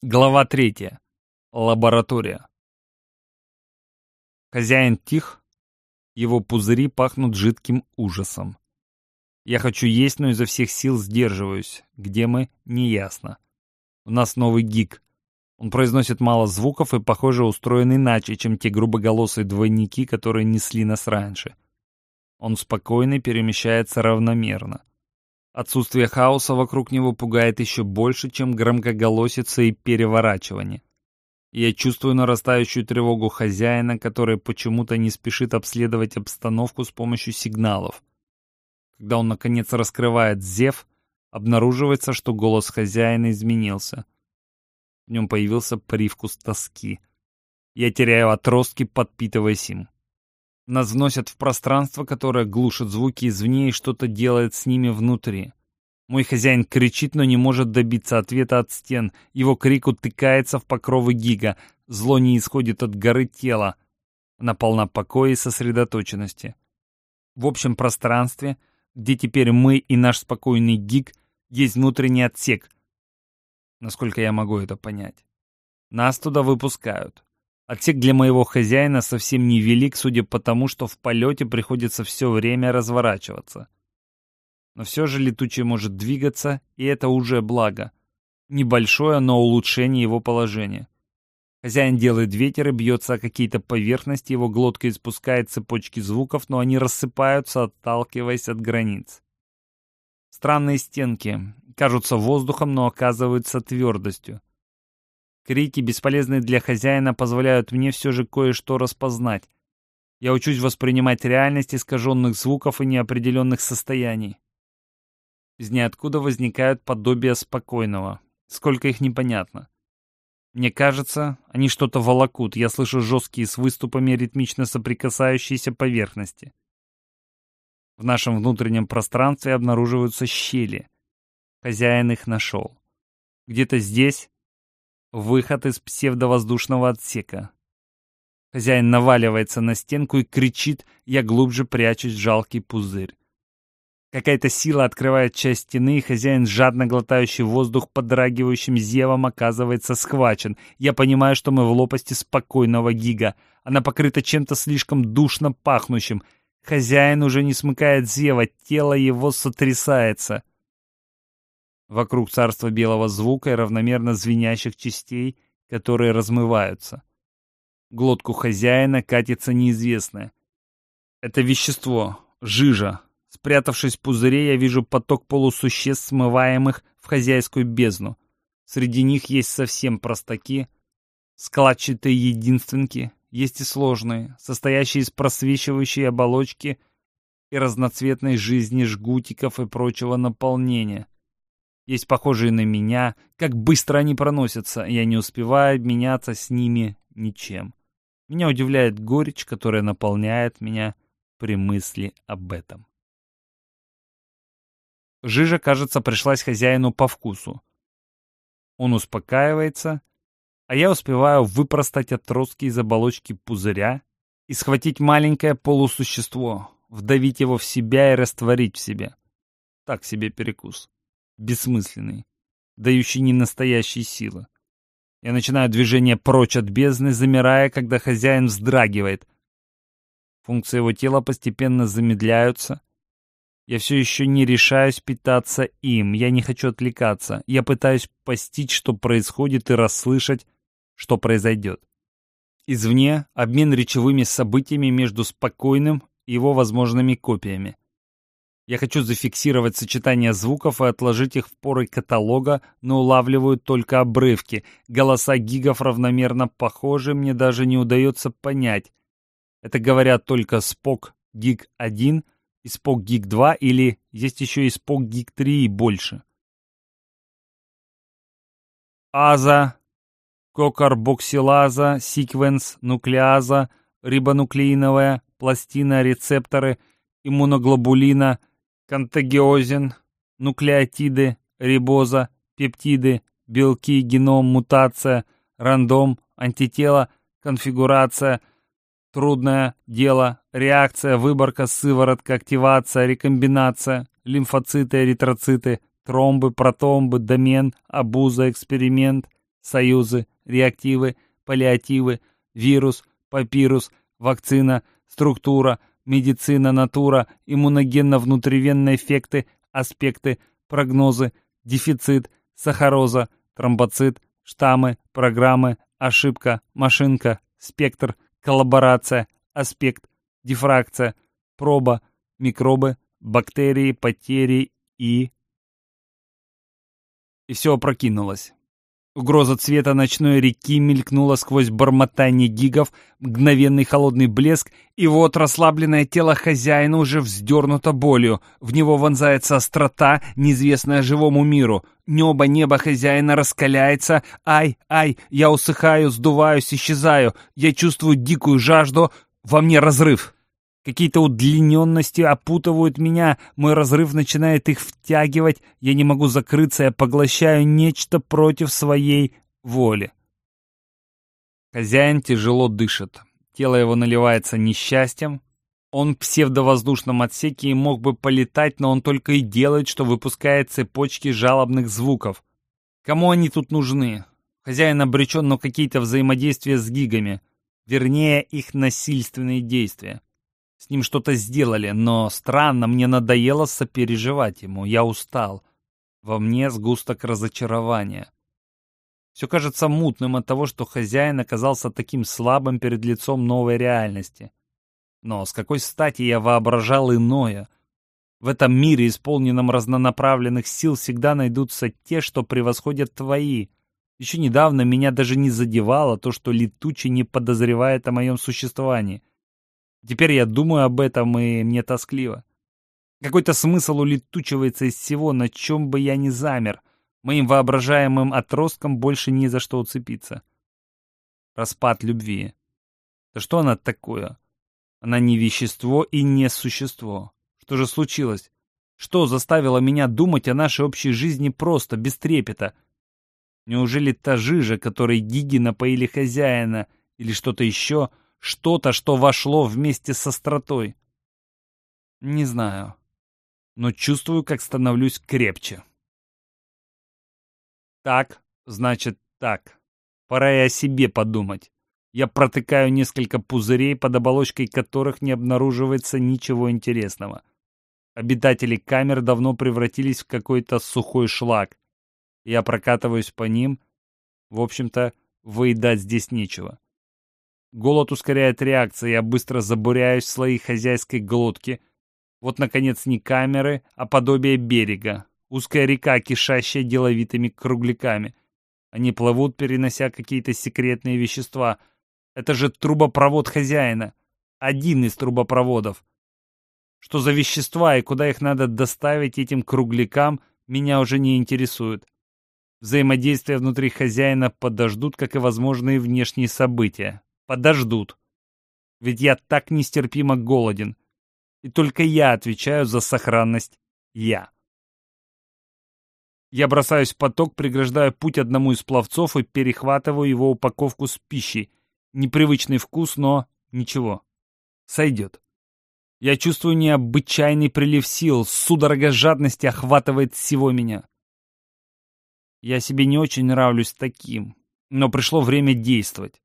Глава третья. Лаборатория. Хозяин тих, его пузыри пахнут жидким ужасом. Я хочу есть, но изо всех сил сдерживаюсь. Где мы, неясно. У нас новый гик. Он произносит мало звуков и, похоже, устроен иначе, чем те грубоголосые двойники, которые несли нас раньше. Он спокойный, перемещается равномерно. Отсутствие хаоса вокруг него пугает еще больше, чем громкоголосица и переворачивание. Я чувствую нарастающую тревогу хозяина, который почему-то не спешит обследовать обстановку с помощью сигналов. Когда он, наконец, раскрывает зев, обнаруживается, что голос хозяина изменился. В нем появился привкус тоски. Я теряю отростки, подпитываясь им. Нас вносят в пространство, которое глушит звуки извне и что-то делает с ними внутри. Мой хозяин кричит, но не может добиться ответа от стен. Его крик утыкается в покровы гига. Зло не исходит от горы тела. Она полна покоя и сосредоточенности. В общем пространстве, где теперь мы и наш спокойный гиг, есть внутренний отсек. Насколько я могу это понять. Нас туда выпускают. Отсек для моего хозяина совсем невелик, судя по тому, что в полете приходится все время разворачиваться. Но все же летучий может двигаться, и это уже благо. Небольшое, но улучшение его положения. Хозяин делает ветер и бьется о какие-то поверхности, его глотка испускает цепочки звуков, но они рассыпаются, отталкиваясь от границ. Странные стенки, кажутся воздухом, но оказываются твердостью. Крики, бесполезные для хозяина, позволяют мне все же кое-что распознать. Я учусь воспринимать реальность искаженных звуков и неопределенных состояний. Из ниоткуда возникают подобия спокойного. Сколько их непонятно. Мне кажется, они что-то волокут. Я слышу жесткие с выступами ритмично соприкасающиеся поверхности. В нашем внутреннем пространстве обнаруживаются щели. Хозяин их нашел. Где-то здесь Выход из псевдовоздушного отсека. Хозяин наваливается на стенку и кричит, я глубже прячусь жалкий пузырь. Какая-то сила открывает часть стены, и хозяин, жадно глотающий воздух подрагивающим зевом, оказывается схвачен. Я понимаю, что мы в лопасти спокойного гига. Она покрыта чем-то слишком душно пахнущим. Хозяин уже не смыкает зева, тело его сотрясается. Вокруг царства белого звука и равномерно звенящих частей, которые размываются. Глотку хозяина катится неизвестное. Это вещество, жижа. Спрятавшись в пузыре, я вижу поток полусуществ, смываемых в хозяйскую бездну. Среди них есть совсем простаки, складчатые единственки, есть и сложные, состоящие из просвечивающей оболочки и разноцветной жизни жгутиков и прочего наполнения — есть похожие на меня. Как быстро они проносятся. Я не успеваю обменяться с ними ничем. Меня удивляет горечь, которая наполняет меня при мысли об этом. Жижа, кажется, пришлась хозяину по вкусу. Он успокаивается, а я успеваю выпростать отростки из оболочки пузыря и схватить маленькое полусущество, вдавить его в себя и растворить в себе. Так себе перекус бессмысленный, дающий ненастоящей силы. Я начинаю движение прочь от бездны, замирая, когда хозяин вздрагивает. Функции его тела постепенно замедляются. Я все еще не решаюсь питаться им, я не хочу отвлекаться. Я пытаюсь постичь, что происходит, и расслышать, что произойдет. Извне обмен речевыми событиями между спокойным и его возможными копиями. Я хочу зафиксировать сочетание звуков и отложить их в поры каталога, но улавливаю только обрывки. Голоса гигов равномерно похожи, мне даже не удается понять. Это говорят только Спок Гиг 1 и Спок Гиг 2 или есть еще и Спок Гиг 3 и больше. Аза, кокарбоксилаза, секвенс, нуклеаза, рибонуклеиновая, пластина, рецепторы, иммуноглобулина, контагиозен, нуклеотиды, рибоза, пептиды, белки, геном, мутация, рандом, антитела, конфигурация, трудное дело, реакция, выборка, сыворотка, активация, рекомбинация, лимфоциты, эритроциты, тромбы, протомбы, домен, абуза, эксперимент, союзы, реактивы, паллиативы, вирус, папирус, вакцина, структура, медицина, натура, иммуногенно-внутривенные эффекты, аспекты, прогнозы, дефицит, сахароза, тромбоцит, штаммы, программы, ошибка, машинка, спектр, коллаборация, аспект, дифракция, проба, микробы, бактерии, потери и... И все опрокинулось. Угроза цвета ночной реки мелькнула сквозь бормотание гигов, мгновенный холодный блеск, и вот расслабленное тело хозяина уже вздернуто болью. В него вонзается острота, неизвестная живому миру. Небо, небо хозяина раскаляется. Ай, ай, я усыхаю, сдуваюсь, исчезаю. Я чувствую дикую жажду. Во мне разрыв. Какие-то удлиненности опутывают меня, мой разрыв начинает их втягивать, я не могу закрыться, я поглощаю нечто против своей воли. Хозяин тяжело дышит, тело его наливается несчастьем. Он в псевдовоздушном отсеке и мог бы полетать, но он только и делает, что выпускает цепочки жалобных звуков. Кому они тут нужны? Хозяин обречен на какие-то взаимодействия с гигами, вернее, их насильственные действия. С ним что-то сделали, но странно, мне надоело сопереживать ему, я устал. Во мне сгусток разочарования. Все кажется мутным от того, что хозяин оказался таким слабым перед лицом новой реальности. Но с какой стати я воображал иное? В этом мире, исполненном разнонаправленных сил, всегда найдутся те, что превосходят твои. Еще недавно меня даже не задевало то, что летучий не подозревает о моем существовании. Теперь я думаю об этом, и мне тоскливо. Какой-то смысл улетучивается из всего, на чем бы я ни замер. Моим воображаемым отростком больше ни за что уцепиться. Распад любви. Да что она такое? Она не вещество и не существо. Что же случилось? Что заставило меня думать о нашей общей жизни просто, без трепета? Неужели та жижа, которой гиги напоили хозяина, или что-то еще — что-то, что вошло вместе с остротой. Не знаю, но чувствую, как становлюсь крепче. Так, значит так. Пора и о себе подумать. Я протыкаю несколько пузырей, под оболочкой которых не обнаруживается ничего интересного. Обитатели камер давно превратились в какой-то сухой шлак. Я прокатываюсь по ним. В общем-то, выедать здесь нечего. Голод ускоряет реакции, я быстро забуряюсь в слои хозяйской глотки. Вот, наконец, не камеры, а подобие берега. Узкая река, кишащая деловитыми кругляками. Они плывут, перенося какие-то секретные вещества. Это же трубопровод хозяина. Один из трубопроводов. Что за вещества и куда их надо доставить этим круглякам, меня уже не интересует. Взаимодействия внутри хозяина подождут, как и возможные внешние события подождут. Ведь я так нестерпимо голоден. И только я отвечаю за сохранность я. Я бросаюсь в поток, преграждаю путь одному из пловцов и перехватываю его упаковку с пищей. Непривычный вкус, но ничего. Сойдет. Я чувствую необычайный прилив сил, судорога жадности охватывает всего меня. Я себе не очень нравлюсь таким, но пришло время действовать.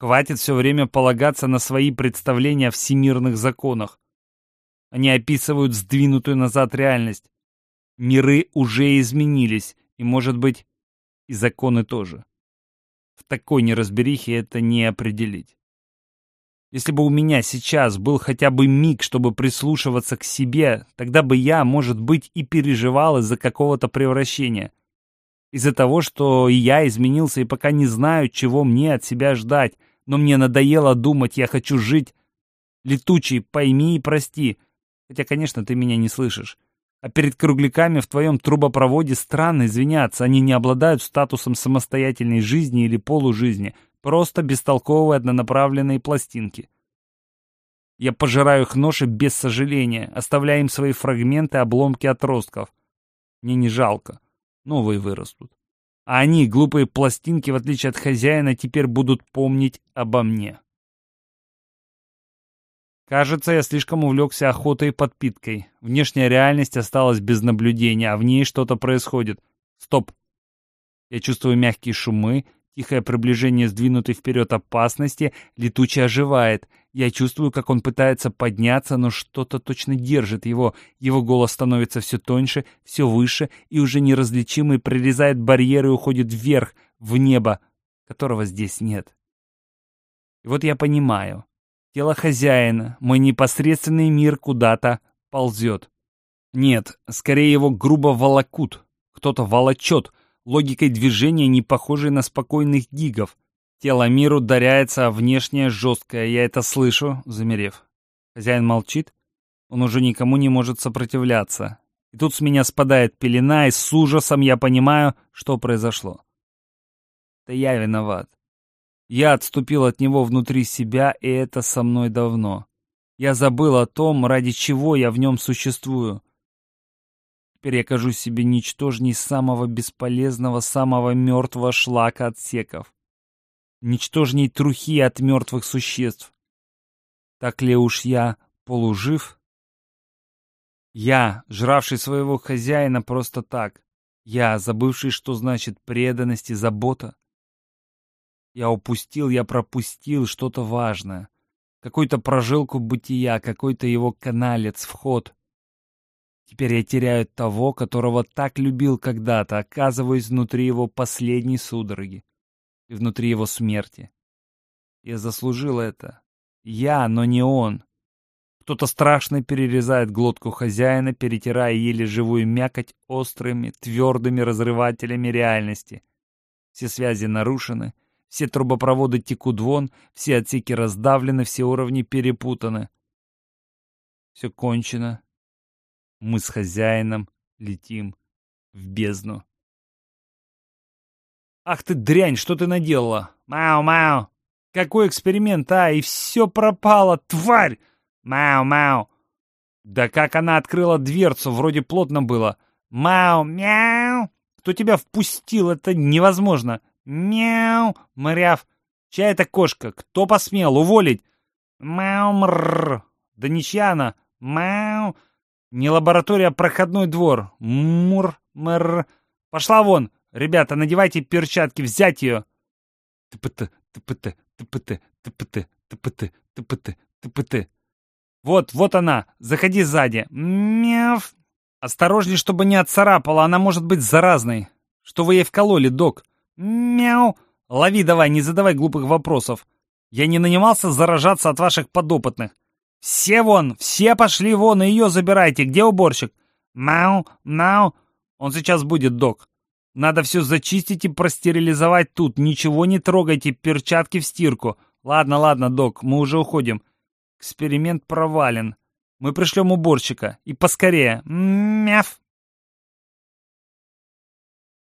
Хватит все время полагаться на свои представления о всемирных законах. Они описывают сдвинутую назад реальность. Миры уже изменились, и, может быть, и законы тоже. В такой неразберихе это не определить. Если бы у меня сейчас был хотя бы миг, чтобы прислушиваться к себе, тогда бы я, может быть, и переживал из-за какого-то превращения. Из-за того, что я изменился и пока не знаю, чего мне от себя ждать, но мне надоело думать, я хочу жить. Летучий, пойми и прости. Хотя, конечно, ты меня не слышишь. А перед кругляками в твоем трубопроводе странно извиняться. Они не обладают статусом самостоятельной жизни или полужизни. Просто бестолковые однонаправленные пластинки. Я пожираю их ноши без сожаления, оставляя им свои фрагменты, обломки отростков. Мне не жалко. Новые вырастут. А они, глупые пластинки, в отличие от хозяина, теперь будут помнить обо мне. Кажется, я слишком увлекся охотой и подпиткой. Внешняя реальность осталась без наблюдения, а в ней что-то происходит. Стоп. Я чувствую мягкие шумы, тихое приближение сдвинутой вперед опасности, летучий оживает. Я чувствую, как он пытается подняться, но что-то точно держит его. Его голос становится все тоньше, все выше, и уже неразличимый прорезает барьеры и уходит вверх, в небо, которого здесь нет. И вот я понимаю. Тело хозяина, мой непосредственный мир куда-то ползет. Нет, скорее его грубо волокут. Кто-то волочет, логикой движения, не похожей на спокойных гигов. Тело мир ударяется, а внешнее жесткое. Я это слышу, замерев. Хозяин молчит. Он уже никому не может сопротивляться. И тут с меня спадает пелена, и с ужасом я понимаю, что произошло. Это я виноват. Я отступил от него внутри себя, и это со мной давно. Я забыл о том, ради чего я в нем существую. Теперь я кажусь себе ничтожней самого бесполезного, самого мертвого шлака отсеков. Ничтожней трухи от мертвых существ. Так ли уж я полужив? Я, жравший своего хозяина просто так. Я, забывший, что значит преданность и забота. Я упустил, я пропустил что-то важное. Какую-то прожилку бытия, какой-то его каналец, вход. Теперь я теряю того, которого так любил когда-то, оказываясь внутри его последней судороги и внутри его смерти. Я заслужил это. Я, но не он. Кто-то страшно перерезает глотку хозяина, перетирая еле живую мякоть острыми, твердыми разрывателями реальности. Все связи нарушены, все трубопроводы текут вон, все отсеки раздавлены, все уровни перепутаны. Все кончено. Мы с хозяином летим в бездну. «Ах ты дрянь, что ты наделала? Мау-мау! Какой эксперимент, а? И все пропало, тварь! Мау-мау!» «Да как она открыла дверцу, вроде плотно было. Мау-мяу! Кто тебя впустил? Это невозможно! Мяу! Мряв! Чья это кошка? Кто посмел уволить? Мяу-мррр! Да ничья она! Мяу! Не лаборатория, а проходной двор! Мур-мррр! Пошла вон! Ребята, надевайте перчатки, взять ее! ТПТ, ТПТ, ТПТ, ТПТ, ТПТ, ТПТ, ТПТ. Вот, вот она! Заходи сзади! Мяв! Осторожней, чтобы не отцарапала, она может быть заразной. Что вы ей вкололи, док? «Мяу! Лови давай, не задавай глупых вопросов. Я не нанимался заражаться от ваших подопытных. Все вон, все пошли вон, и ее забирайте. Где уборщик? Мяу, мяу. Он сейчас будет, док. Надо все зачистить и простерилизовать тут. Ничего не трогайте, перчатки в стирку. Ладно, ладно, док, мы уже уходим. Эксперимент провален. Мы пришлем уборщика. И поскорее. Мяв.